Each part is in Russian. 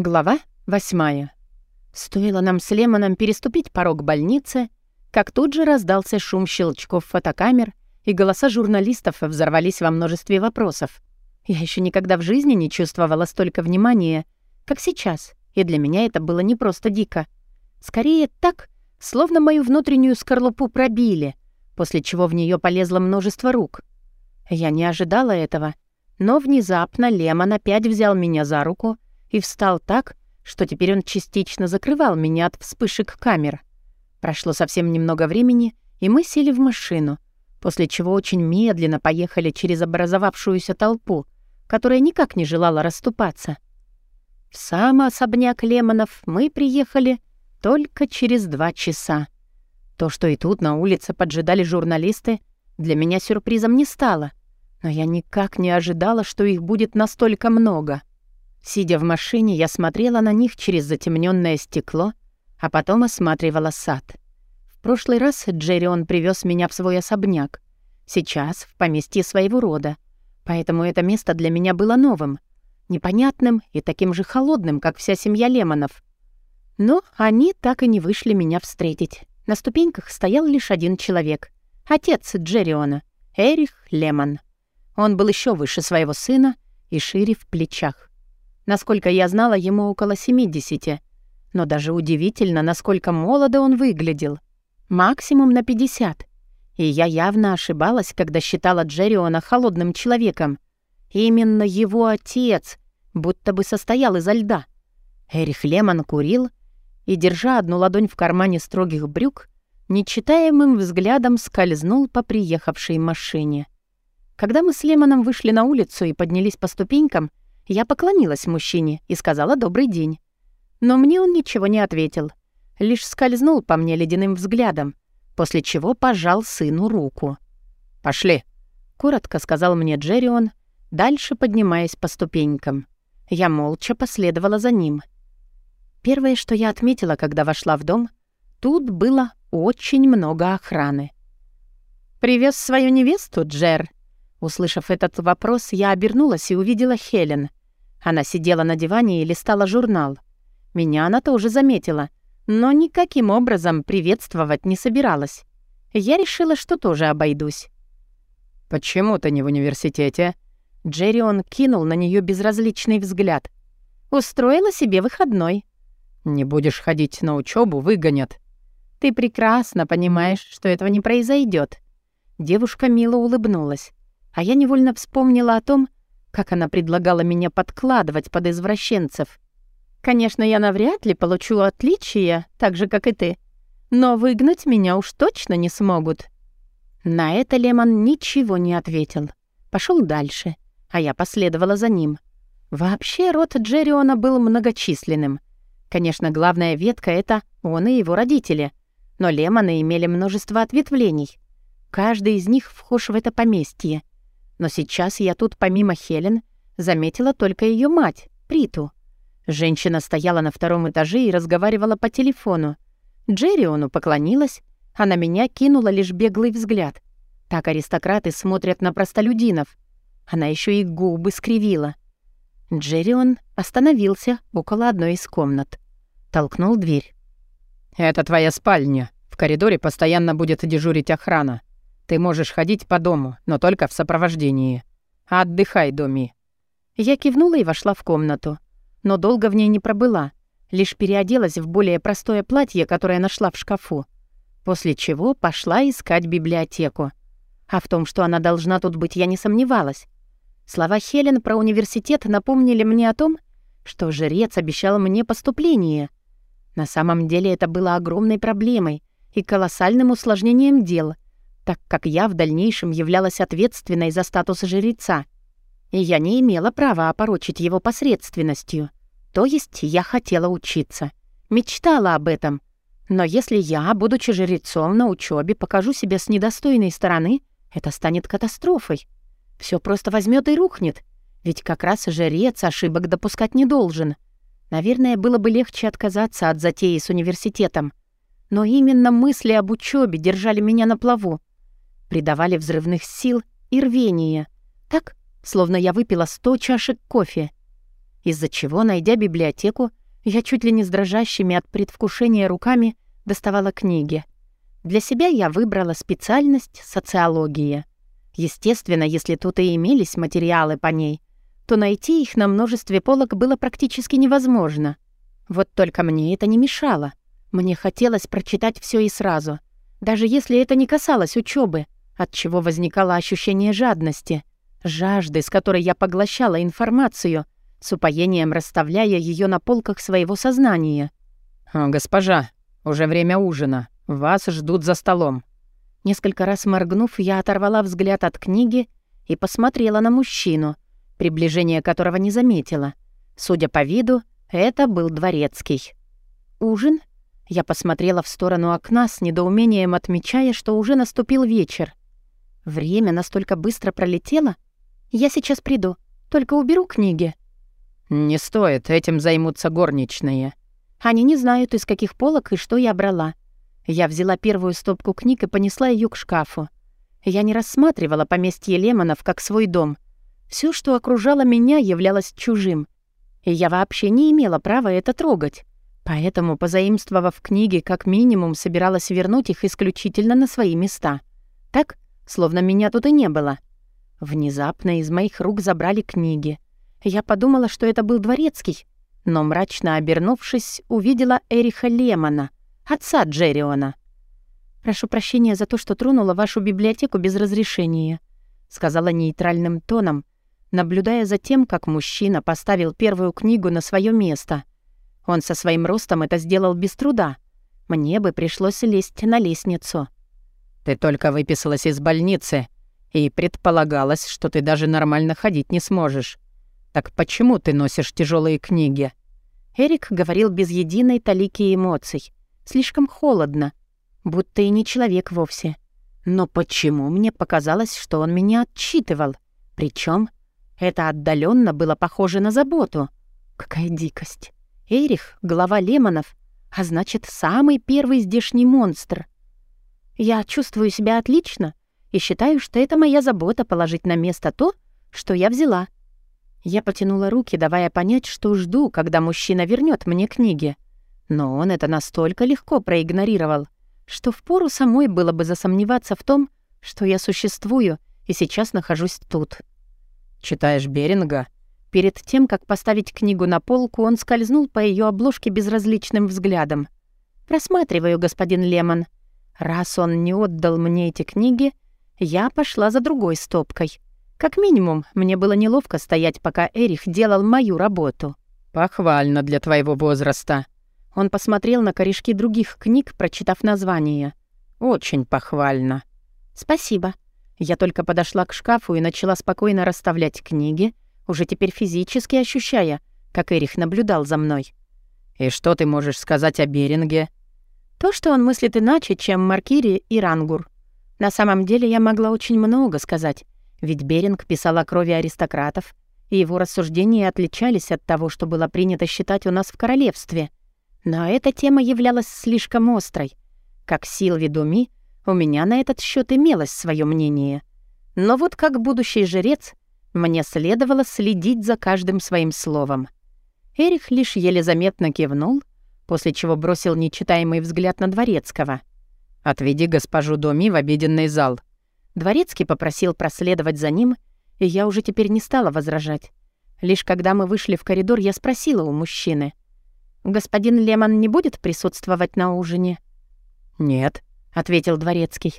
Глава восьмая. Стоило нам с Лемоном переступить порог больницы, как тут же раздался шум щелчков фотокамер, и голоса журналистов взорвались во множестве вопросов. Я еще никогда в жизни не чувствовала столько внимания, как сейчас, и для меня это было не просто дико. Скорее так, словно мою внутреннюю скорлупу пробили, после чего в нее полезло множество рук. Я не ожидала этого, но внезапно Лемон опять взял меня за руку — и встал так, что теперь он частично закрывал меня от вспышек камер. Прошло совсем немного времени, и мы сели в машину, после чего очень медленно поехали через образовавшуюся толпу, которая никак не желала расступаться. В сам особняк Лемонов мы приехали только через два часа. То, что и тут на улице поджидали журналисты, для меня сюрпризом не стало, но я никак не ожидала, что их будет настолько много. Сидя в машине, я смотрела на них через затемненное стекло, а потом осматривала сад. В прошлый раз Джеррион привез меня в свой особняк. Сейчас в поместье своего рода. Поэтому это место для меня было новым, непонятным и таким же холодным, как вся семья Лемонов. Но они так и не вышли меня встретить. На ступеньках стоял лишь один человек. Отец Джерриона, Эрих Лемон. Он был еще выше своего сына и шире в плечах. Насколько я знала, ему около 70. Но даже удивительно, насколько молодо он выглядел. Максимум на 50. И я явно ошибалась, когда считала Джерриона холодным человеком. Именно его отец будто бы состоял изо льда. Эрих Лемон курил и, держа одну ладонь в кармане строгих брюк, нечитаемым взглядом скользнул по приехавшей машине. Когда мы с Лемоном вышли на улицу и поднялись по ступенькам, я поклонилась мужчине и сказала «добрый день». Но мне он ничего не ответил, лишь скользнул по мне ледяным взглядом, после чего пожал сыну руку. «Пошли», — коротко сказал мне Джеррион, дальше поднимаясь по ступенькам. Я молча последовала за ним. Первое, что я отметила, когда вошла в дом, тут было очень много охраны. «Привез свою невесту, Джер?» Услышав этот вопрос, я обернулась и увидела Хелен. Она сидела на диване и листала журнал. Меня она тоже заметила, но никаким образом приветствовать не собиралась. Я решила, что тоже обойдусь. «Почему ты не в университете?» Джеррион кинул на нее безразличный взгляд. «Устроила себе выходной». «Не будешь ходить на учебу, выгонят». «Ты прекрасно понимаешь, что этого не произойдет. Девушка мило улыбнулась, а я невольно вспомнила о том, как она предлагала меня подкладывать под извращенцев. Конечно, я навряд ли получу отличия, так же, как и ты. Но выгнать меня уж точно не смогут». На это Лемон ничего не ответил. Пошел дальше, а я последовала за ним. Вообще, род Джерриона был многочисленным. Конечно, главная ветка — это он и его родители. Но Лемоны имели множество ответвлений. Каждый из них вхож в это поместье. Но сейчас я тут, помимо Хелен, заметила только ее мать, Приту. Женщина стояла на втором этаже и разговаривала по телефону. Джерриону поклонилась, а на меня кинула лишь беглый взгляд. Так аристократы смотрят на простолюдинов. Она еще и губы скривила. Джеррион остановился около одной из комнат. Толкнул дверь. «Это твоя спальня. В коридоре постоянно будет дежурить охрана. Ты можешь ходить по дому, но только в сопровождении. Отдыхай, Доми». Я кивнула и вошла в комнату. Но долго в ней не пробыла. Лишь переоделась в более простое платье, которое нашла в шкафу. После чего пошла искать библиотеку. А в том, что она должна тут быть, я не сомневалась. Слова Хелен про университет напомнили мне о том, что жрец обещал мне поступление. На самом деле это было огромной проблемой и колоссальным усложнением дел — так как я в дальнейшем являлась ответственной за статус жреца, и я не имела права опорочить его посредственностью. То есть я хотела учиться, мечтала об этом. Но если я, будучи жрецом на учебе, покажу себя с недостойной стороны, это станет катастрофой. Все просто возьмет и рухнет, ведь как раз жрец ошибок допускать не должен. Наверное, было бы легче отказаться от затеи с университетом. Но именно мысли об учебе держали меня на плаву придавали взрывных сил и рвения. Так, словно я выпила сто чашек кофе. из-за чего, найдя библиотеку, я чуть ли не с дрожащими от предвкушения руками доставала книги. Для себя я выбрала специальность социология. Естественно, если тут и имелись материалы по ней, то найти их на множестве полок было практически невозможно. Вот только мне это не мешало. Мне хотелось прочитать все и сразу, даже если это не касалось учебы, от чего возникало ощущение жадности, жажды, с которой я поглощала информацию, с упоением расставляя ее на полках своего сознания. «Госпожа, уже время ужина. Вас ждут за столом». Несколько раз моргнув, я оторвала взгляд от книги и посмотрела на мужчину, приближение которого не заметила. Судя по виду, это был дворецкий. «Ужин?» Я посмотрела в сторону окна с недоумением, отмечая, что уже наступил вечер. Время настолько быстро пролетело. Я сейчас приду, только уберу книги. «Не стоит, этим займутся горничные». Они не знают, из каких полок и что я брала. Я взяла первую стопку книг и понесла ее к шкафу. Я не рассматривала поместье Лемонов как свой дом. Все, что окружало меня, являлось чужим. И я вообще не имела права это трогать. Поэтому, позаимствовав книги, как минимум собиралась вернуть их исключительно на свои места. Так, словно меня тут и не было. Внезапно из моих рук забрали книги. Я подумала, что это был дворецкий, но мрачно обернувшись, увидела Эриха Лемона, отца Джерриона. «Прошу прощения за то, что тронула вашу библиотеку без разрешения», сказала нейтральным тоном, наблюдая за тем, как мужчина поставил первую книгу на свое место — он со своим ростом это сделал без труда. Мне бы пришлось лезть на лестницу. «Ты только выписалась из больницы, и предполагалось, что ты даже нормально ходить не сможешь. Так почему ты носишь тяжелые книги?» Эрик говорил без единой талики эмоций. Слишком холодно, будто и не человек вовсе. Но почему мне показалось, что он меня отчитывал? Причем это отдаленно было похоже на заботу. Какая дикость. Эрих — глава Лемонов, а значит, самый первый здешний монстр. Я чувствую себя отлично и считаю, что это моя забота положить на место то, что я взяла. Я потянула руки, давая понять, что жду, когда мужчина вернет мне книги. Но он это настолько легко проигнорировал, что впору самой было бы засомневаться в том, что я существую и сейчас нахожусь тут. «Читаешь Беринга?» Перед тем, как поставить книгу на полку, он скользнул по ее обложке безразличным взглядом. «Просматриваю, господин Лемон. Раз он не отдал мне эти книги, я пошла за другой стопкой. Как минимум, мне было неловко стоять, пока Эрих делал мою работу». «Похвально для твоего возраста». Он посмотрел на корешки других книг, прочитав название. «Очень похвально». «Спасибо». Я только подошла к шкафу и начала спокойно расставлять книги, уже теперь физически ощущая, как Эрих наблюдал за мной. «И что ты можешь сказать о Беринге?» «То, что он мыслит иначе, чем Маркири и Рангур. На самом деле я могла очень много сказать, ведь Беринг писал о крови аристократов, и его рассуждения отличались от того, что было принято считать у нас в королевстве. Но эта тема являлась слишком острой. Как сил ведуми, у меня на этот счет имелось свое мнение. Но вот как будущий жрец — мне следовало следить за каждым своим словом. Эрих лишь еле заметно кивнул, после чего бросил нечитаемый взгляд на Дворецкого. «Отведи госпожу Доми в обеденный зал». Дворецкий попросил проследовать за ним, и я уже теперь не стала возражать. Лишь когда мы вышли в коридор, я спросила у мужчины. «Господин Лемон не будет присутствовать на ужине?» «Нет», — ответил Дворецкий.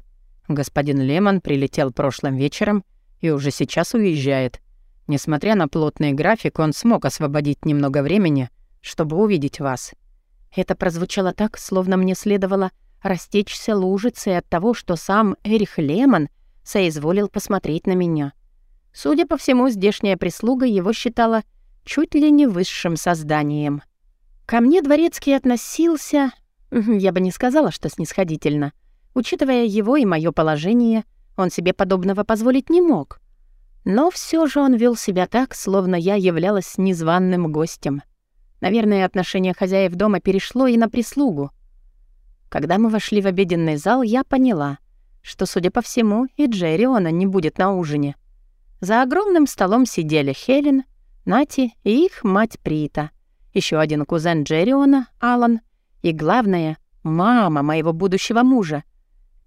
«Господин Лемон прилетел прошлым вечером и уже сейчас уезжает. Несмотря на плотный график, он смог освободить немного времени, чтобы увидеть вас». Это прозвучало так, словно мне следовало растечься лужицей от того, что сам Эрих Лемон соизволил посмотреть на меня. Судя по всему, здешняя прислуга его считала чуть ли не высшим созданием. Ко мне дворецкий относился, я бы не сказала, что снисходительно. Учитывая его и мое положение — он себе подобного позволить не мог. Но все же он вел себя так, словно я являлась незваным гостем. Наверное, отношение хозяев дома перешло и на прислугу. Когда мы вошли в обеденный зал, я поняла, что, судя по всему, и Джерриона не будет на ужине. За огромным столом сидели Хелен, Нати и их мать Прита, еще один кузен Джерриона, Алан, и, главное, мама моего будущего мужа.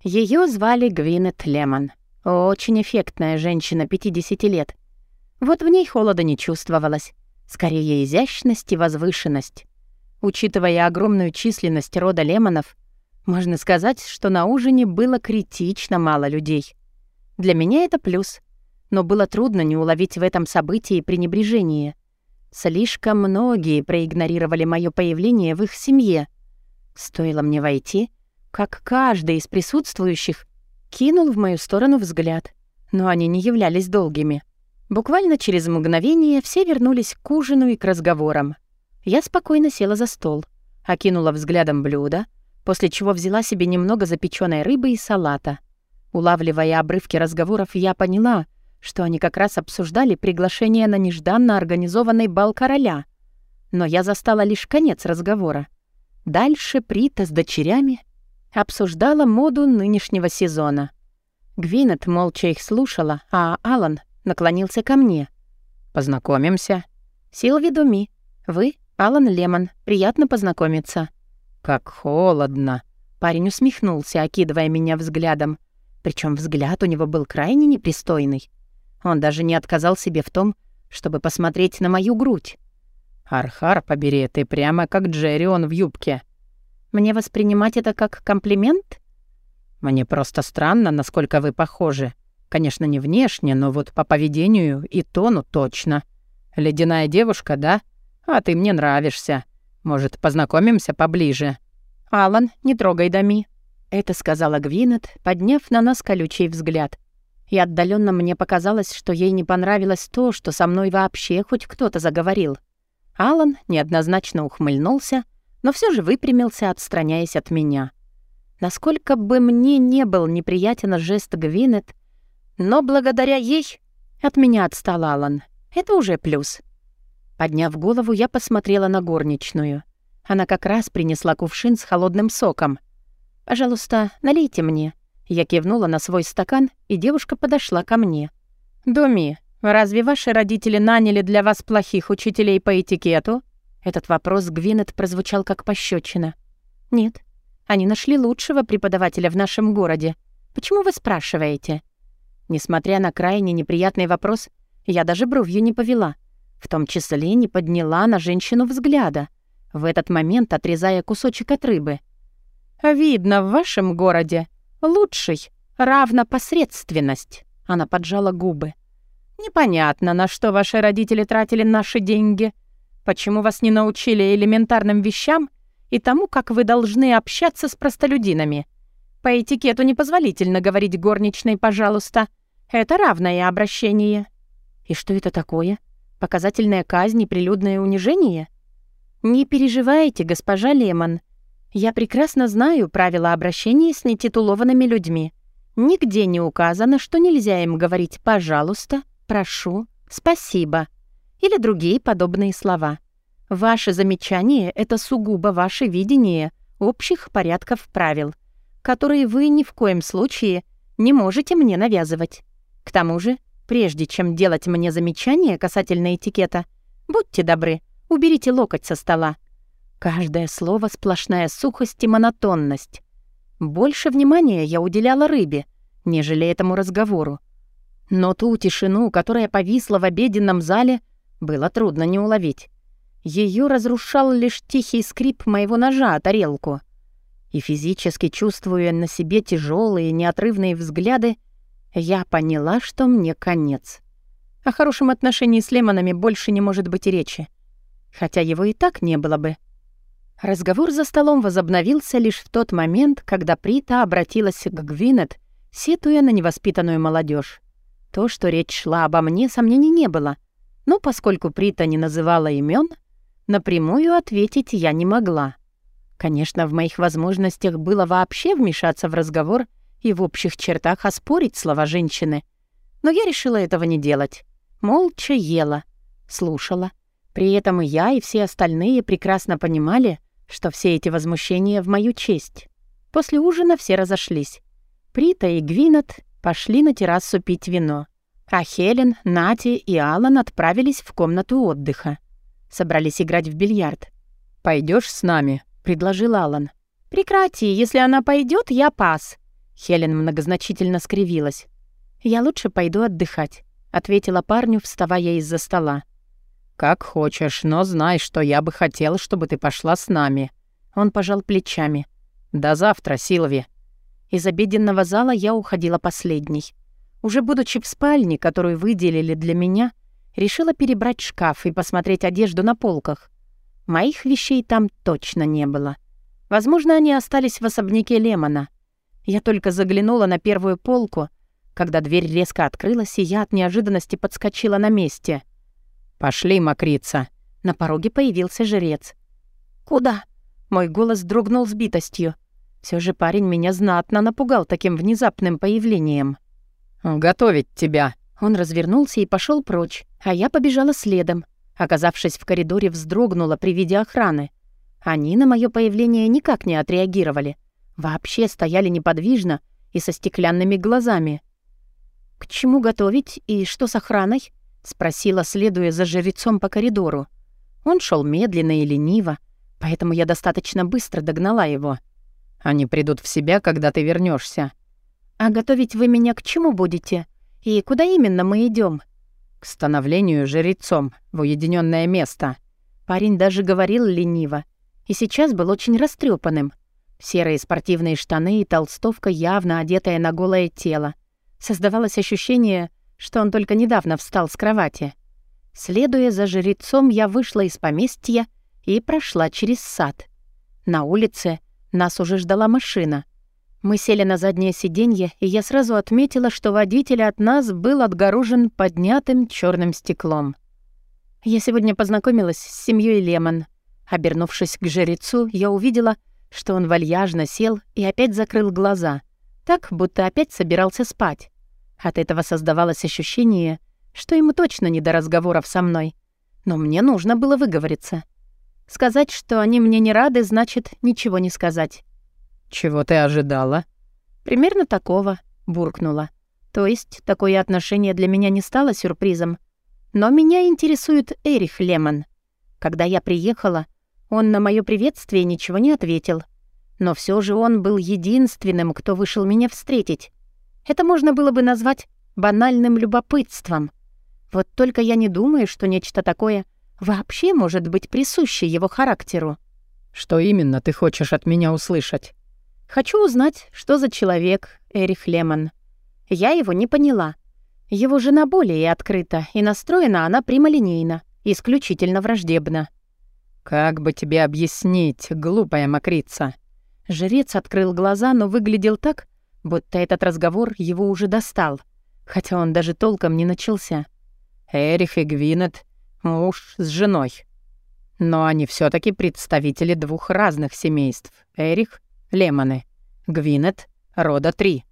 Ее звали Гвинет Лемон. Очень эффектная женщина 50 лет. Вот в ней холода не чувствовалось. Скорее, изящность и возвышенность. Учитывая огромную численность рода Лемонов, можно сказать, что на ужине было критично мало людей. Для меня это плюс. Но было трудно не уловить в этом событии пренебрежение. Слишком многие проигнорировали мое появление в их семье. Стоило мне войти, как каждый из присутствующих кинул в мою сторону взгляд, но они не являлись долгими. Буквально через мгновение все вернулись к ужину и к разговорам. Я спокойно села за стол, окинула взглядом блюдо, после чего взяла себе немного запеченной рыбы и салата. Улавливая обрывки разговоров, я поняла, что они как раз обсуждали приглашение на нежданно организованный бал короля. Но я застала лишь конец разговора. Дальше Прита с дочерями обсуждала моду нынешнего сезона. Гвинет молча их слушала, а Алан наклонился ко мне. «Познакомимся». «Силви Думи. Вы Алан Лемон. Приятно познакомиться». «Как холодно». Парень усмехнулся, окидывая меня взглядом. Причем взгляд у него был крайне непристойный. Он даже не отказал себе в том, чтобы посмотреть на мою грудь. «Архар, побери, ты прямо как Джерри, он в юбке». «Мне воспринимать это как комплимент?» «Мне просто странно, насколько вы похожи. Конечно, не внешне, но вот по поведению и тону точно. Ледяная девушка, да? А ты мне нравишься. Может, познакомимся поближе?» «Алан, не трогай Дами», — это сказала Гвинет, подняв на нас колючий взгляд. И отдаленно мне показалось, что ей не понравилось то, что со мной вообще хоть кто-то заговорил. Алан неоднозначно ухмыльнулся, но все же выпрямился, отстраняясь от меня. Насколько бы мне не был неприятен жест Гвинет, но благодаря ей от меня отстал Алан. Это уже плюс. Подняв голову, я посмотрела на горничную. Она как раз принесла кувшин с холодным соком. «Пожалуйста, налейте мне». Я кивнула на свой стакан, и девушка подошла ко мне. «Доми, разве ваши родители наняли для вас плохих учителей по этикету?» Этот вопрос Гвинет прозвучал как пощечина. «Нет, они нашли лучшего преподавателя в нашем городе. Почему вы спрашиваете?» Несмотря на крайне неприятный вопрос, я даже бровью не повела. В том числе не подняла на женщину взгляда, в этот момент отрезая кусочек от рыбы. «Видно, в вашем городе лучший равна посредственность», — она поджала губы. «Непонятно, на что ваши родители тратили наши деньги. Почему вас не научили элементарным вещам и тому, как вы должны общаться с простолюдинами? По этикету непозволительно говорить горничной «пожалуйста». Это равное обращение. И что это такое? Показательная казнь и прилюдное унижение? Не переживайте, госпожа Лемон. Я прекрасно знаю правила обращения с нетитулованными людьми. Нигде не указано, что нельзя им говорить «пожалуйста», «прошу», «спасибо» или другие подобные слова. Ваше замечание — это сугубо ваше видение общих порядков правил которые вы ни в коем случае не можете мне навязывать. К тому же, прежде чем делать мне замечания касательно этикета, будьте добры, уберите локоть со стола. Каждое слово — сплошная сухость и монотонность. Больше внимания я уделяла рыбе, нежели этому разговору. Но ту тишину, которая повисла в обеденном зале, было трудно не уловить. Ее разрушал лишь тихий скрип моего ножа о тарелку — и физически чувствуя на себе тяжелые, неотрывные взгляды, я поняла, что мне конец. О хорошем отношении с Лемонами больше не может быть и речи. Хотя его и так не было бы. Разговор за столом возобновился лишь в тот момент, когда Прита обратилась к Гвинет, сетуя на невоспитанную молодежь. То, что речь шла обо мне, сомнений не было. Но поскольку Прита не называла имен, напрямую ответить я не могла. Конечно, в моих возможностях было вообще вмешаться в разговор и в общих чертах оспорить слова женщины. Но я решила этого не делать. Молча ела, слушала. При этом и я, и все остальные прекрасно понимали, что все эти возмущения в мою честь. После ужина все разошлись. Прита и Гвинет пошли на террасу пить вино. А Хелен, Нати и Алан отправились в комнату отдыха. Собрались играть в бильярд. Пойдешь с нами?» — предложил Алан. «Прекрати, если она пойдет, я пас». Хелен многозначительно скривилась. «Я лучше пойду отдыхать», — ответила парню, вставая из-за стола. «Как хочешь, но знай, что я бы хотел, чтобы ты пошла с нами». Он пожал плечами. «До завтра, Силви». Из обеденного зала я уходила последней. Уже будучи в спальне, которую выделили для меня, решила перебрать шкаф и посмотреть одежду на полках. Моих вещей там точно не было. Возможно, они остались в особняке Лемона. Я только заглянула на первую полку, когда дверь резко открылась, и я от неожиданности подскочила на месте. «Пошли, мокрица!» На пороге появился жрец. «Куда?» Мой голос дрогнул с битостью. Все же парень меня знатно напугал таким внезапным появлением. «Готовить тебя!» Он развернулся и пошел прочь, а я побежала следом. Оказавшись в коридоре, вздрогнула при виде охраны. Они на мое появление никак не отреагировали. Вообще стояли неподвижно и со стеклянными глазами. «К чему готовить и что с охраной?» — спросила, следуя за жрецом по коридору. Он шел медленно и лениво, поэтому я достаточно быстро догнала его. «Они придут в себя, когда ты вернешься. «А готовить вы меня к чему будете? И куда именно мы идем? «К становлению жрецом в уединенное место». Парень даже говорил лениво. И сейчас был очень растрепанным. Серые спортивные штаны и толстовка, явно одетая на голое тело. Создавалось ощущение, что он только недавно встал с кровати. Следуя за жрецом, я вышла из поместья и прошла через сад. На улице нас уже ждала машина. Мы сели на заднее сиденье, и я сразу отметила, что водитель от нас был отгорожен поднятым черным стеклом. Я сегодня познакомилась с семьей Лемон. Обернувшись к жрецу, я увидела, что он вальяжно сел и опять закрыл глаза, так, будто опять собирался спать. От этого создавалось ощущение, что ему точно не до разговоров со мной. Но мне нужно было выговориться. Сказать, что они мне не рады, значит ничего не сказать. «Чего ты ожидала?» «Примерно такого», — буркнула. «То есть такое отношение для меня не стало сюрпризом. Но меня интересует Эрих Лемон. Когда я приехала, он на мое приветствие ничего не ответил. Но все же он был единственным, кто вышел меня встретить. Это можно было бы назвать банальным любопытством. Вот только я не думаю, что нечто такое вообще может быть присуще его характеру. «Что именно ты хочешь от меня услышать?» Хочу узнать, что за человек Эрих Лемон. Я его не поняла. Его жена более открыта, и настроена она прямолинейно, исключительно враждебно. «Как бы тебе объяснить, глупая мокрица?» Жрец открыл глаза, но выглядел так, будто этот разговор его уже достал, хотя он даже толком не начался. Эрих и Гвинет — муж с женой. Но они все таки представители двух разных семейств. Эрих Лемоны. Гвинет, рода 3.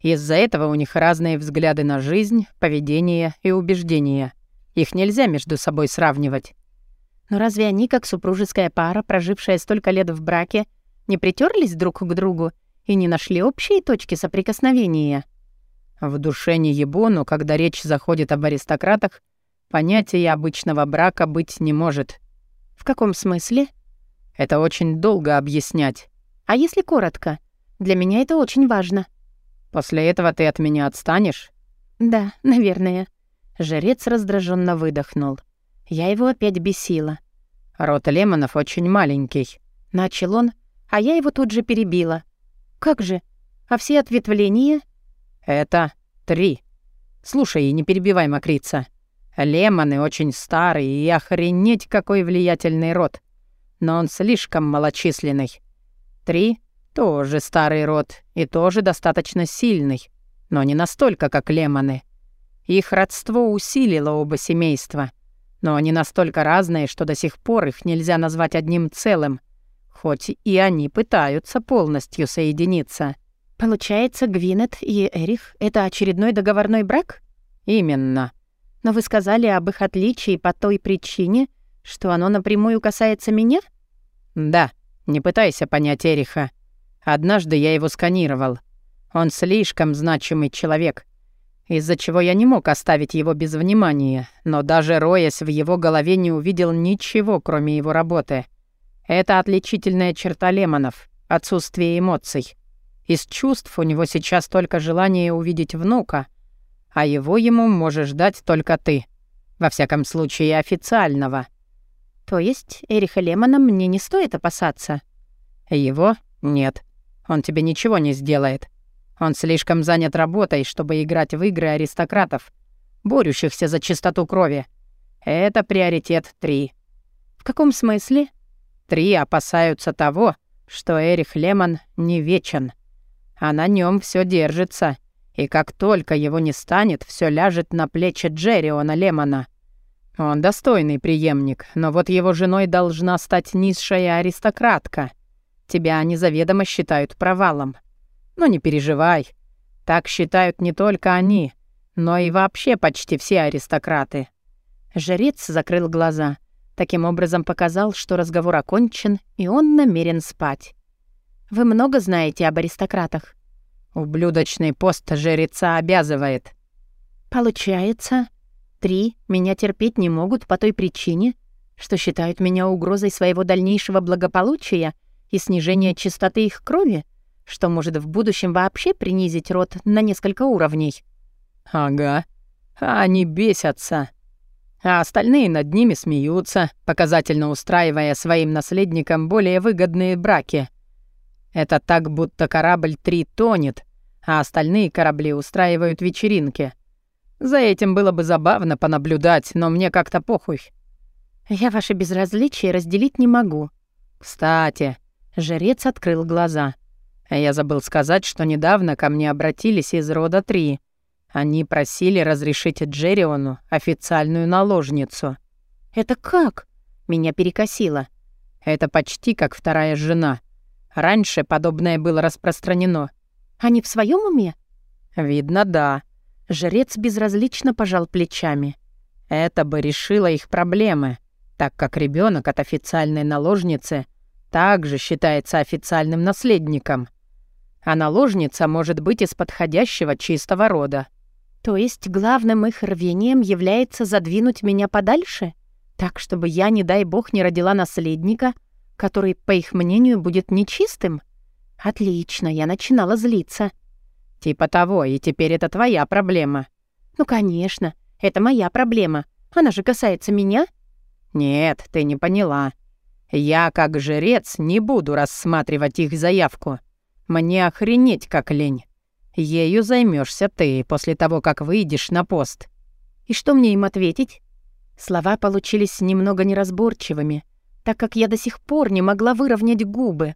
Из-за этого у них разные взгляды на жизнь, поведение и убеждения. Их нельзя между собой сравнивать. Но разве они, как супружеская пара, прожившая столько лет в браке, не притерлись друг к другу и не нашли общие точки соприкосновения? В душе не ебону, когда речь заходит об аристократах, понятия обычного брака быть не может. В каком смысле? Это очень долго объяснять. А если коротко? Для меня это очень важно. После этого ты от меня отстанешь? Да, наверное. Жрец раздраженно выдохнул. Я его опять бесила. Рот Лемонов очень маленький. Начал он, а я его тут же перебила. Как же? А все ответвления? Это три. Слушай не перебивай, мокрица. Лемоны очень старый и охренеть какой влиятельный род. Но он слишком малочисленный. Три — тоже старый род и тоже достаточно сильный, но не настолько, как Лемоны. Их родство усилило оба семейства, но они настолько разные, что до сих пор их нельзя назвать одним целым, хоть и они пытаются полностью соединиться. Получается, Гвинет и Эрих — это очередной договорной брак? Именно. Но вы сказали об их отличии по той причине, что оно напрямую касается меня? Да. Не пытайся понять Эриха. Однажды я его сканировал. Он слишком значимый человек. из-за чего я не мог оставить его без внимания, но даже роясь в его голове не увидел ничего, кроме его работы. Это отличительная черта Лемонов — отсутствие эмоций. Из чувств у него сейчас только желание увидеть внука, а его ему можешь дать только ты. Во всяком случае, официального. То есть Эриха Лемона мне не стоит опасаться? Его? Нет. Он тебе ничего не сделает. Он слишком занят работой, чтобы играть в игры аристократов, борющихся за чистоту крови. Это приоритет три. В каком смысле? Три опасаются того, что Эрих Лемон не вечен. А на нем все держится. И как только его не станет, все ляжет на плечи Джерриона Лемона. Он достойный преемник, но вот его женой должна стать низшая аристократка. Тебя они заведомо считают провалом. Но не переживай. Так считают не только они, но и вообще почти все аристократы. Жрец закрыл глаза. Таким образом показал, что разговор окончен, и он намерен спать. «Вы много знаете об аристократах?» «Ублюдочный пост жреца обязывает». «Получается, три меня терпеть не могут по той причине, что считают меня угрозой своего дальнейшего благополучия и снижения чистоты их крови?» что может в будущем вообще принизить род на несколько уровней. Ага. А они бесятся. А остальные над ними смеются, показательно устраивая своим наследникам более выгодные браки. Это так, будто корабль три тонет, а остальные корабли устраивают вечеринки. За этим было бы забавно понаблюдать, но мне как-то похуй. Я ваше безразличие разделить не могу. Кстати, жрец открыл глаза — я забыл сказать, что недавно ко мне обратились из рода Три. Они просили разрешить Джериону официальную наложницу. «Это как?» Меня перекосило. «Это почти как вторая жена. Раньше подобное было распространено». «Они в своем уме?» «Видно, да». Жрец безразлично пожал плечами. «Это бы решило их проблемы, так как ребенок от официальной наложницы также считается официальным наследником а наложница может быть из подходящего чистого рода. То есть главным их рвением является задвинуть меня подальше? Так, чтобы я, не дай бог, не родила наследника, который, по их мнению, будет нечистым? Отлично, я начинала злиться. Типа того, и теперь это твоя проблема. Ну, конечно, это моя проблема. Она же касается меня. Нет, ты не поняла. Я, как жрец, не буду рассматривать их заявку. Мне охренеть как лень. Ею займешься ты после того, как выйдешь на пост. И что мне им ответить? Слова получились немного неразборчивыми, так как я до сих пор не могла выровнять губы.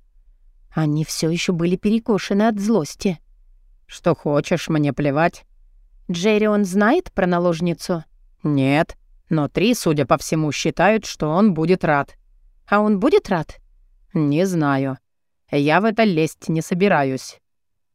Они все еще были перекошены от злости. «Что хочешь, мне плевать». «Джеррион знает про наложницу?» «Нет, но три, судя по всему, считают, что он будет рад». «А он будет рад?» «Не знаю. Я в это лезть не собираюсь».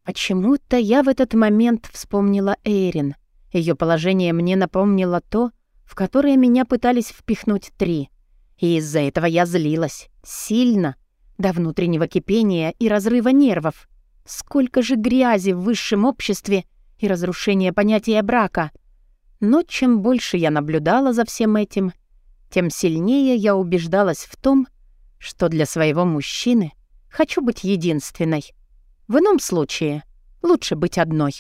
Почему-то я в этот момент вспомнила Эйрин. Ее положение мне напомнило то, в которое меня пытались впихнуть три. И из-за этого я злилась. Сильно. До внутреннего кипения и разрыва нервов. Сколько же грязи в высшем обществе и разрушения понятия брака. Но чем больше я наблюдала за всем этим, тем сильнее я убеждалась в том, что для своего мужчины — Хочу быть единственной. В ином случае лучше быть одной.